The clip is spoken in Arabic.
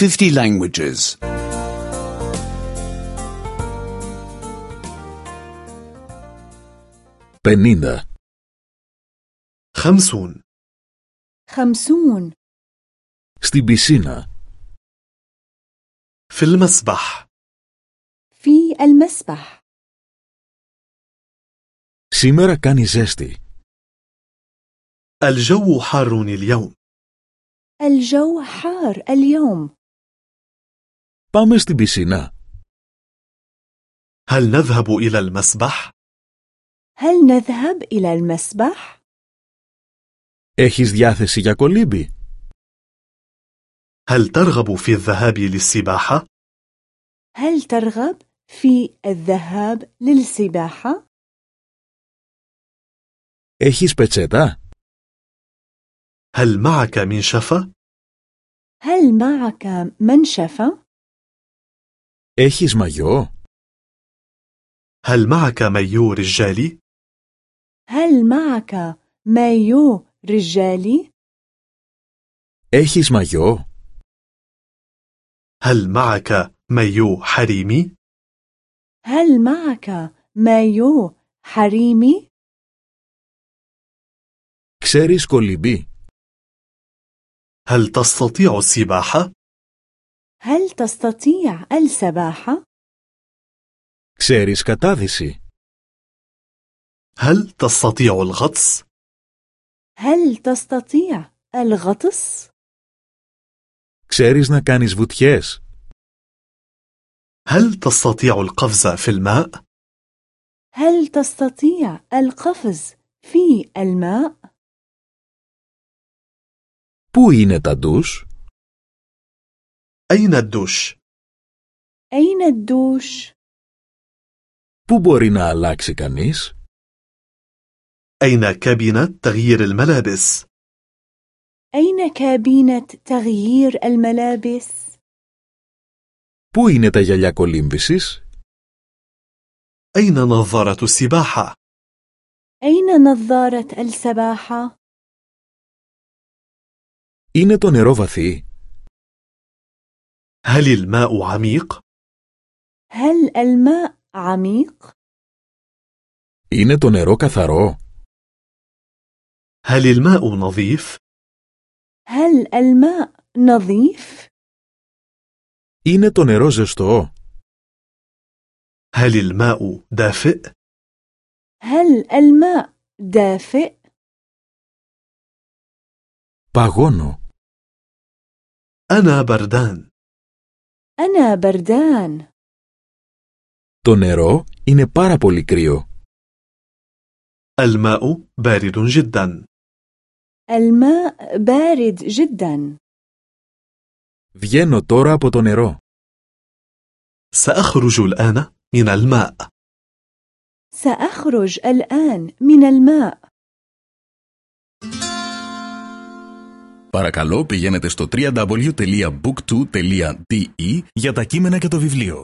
50 languages. 50. خمسون خمسون Στην πισίνα. في المسبح في المسبح Σήμερα κάνει ζέστη. الجو حار اليوم الجو حار اليوم Πάμε στην πισίνα. هل نذهب إلى المسبح؟ هل نذهب إلى المسبح؟ Έχεις διάθεση για κολύμπι. هل ترغب في الذهاب للسباحة؟ هل ترغب في الذهاب للسباحة؟ Έχεις πετσέτα. هل معك منشفة؟ هل معك منشفة؟ Έχεις μαγιό. هل معك مايو رجالي؟ هل معك مايو رجالي؟ Έχεις μαγιό. هل معك مايو حريمي؟ هل معك مايو حريمي؟ Ξέρεις κολυμπή. هل تستطيع السباحة؟ هل تستطيع السباحة؟ Ξέρεις κατάδυση. هل تستطيع الغطس؟ هل تستطيع الغطس؟ Ξέρεις να κάνεις βουτιές. هل تستطيع القفز في الماء؟ هل تستطيع القفز في الماء؟ Πού είναι τα ντους? أين الدش؟ أين الدوش؟ Πού μπορεί να αλλάξει κανείς? أين كابينة تغيير الملابس؟ أين كابينة تغيير الملابس؟ Πού είναι τα γυαλιά κολύμβησης? أين نظارة السباحة؟ أين نظارة السباحة؟ Είναι το νερό βαθύ? هل الماء عميق؟ هل الماء عميق؟ Είναι το νερό καθαρό? هل الماء نظيف؟ هل الماء نظيف؟ Είναι το νερό ζεστό? هل الماء دافئ؟ هل الماء دافئ؟ Παγώνω. أنا بردان أنا بردان Το νερό είναι πάρα πολύ κρύο. الماء بارد جدا الماء بارد جدا Βγαίνω τώρα από το νερό. سأخرج الآن من الماء سأخرج الآن من الماء Παρακαλώ πηγαίνετε στο www.book2.de για τα κείμενα και το βιβλίο.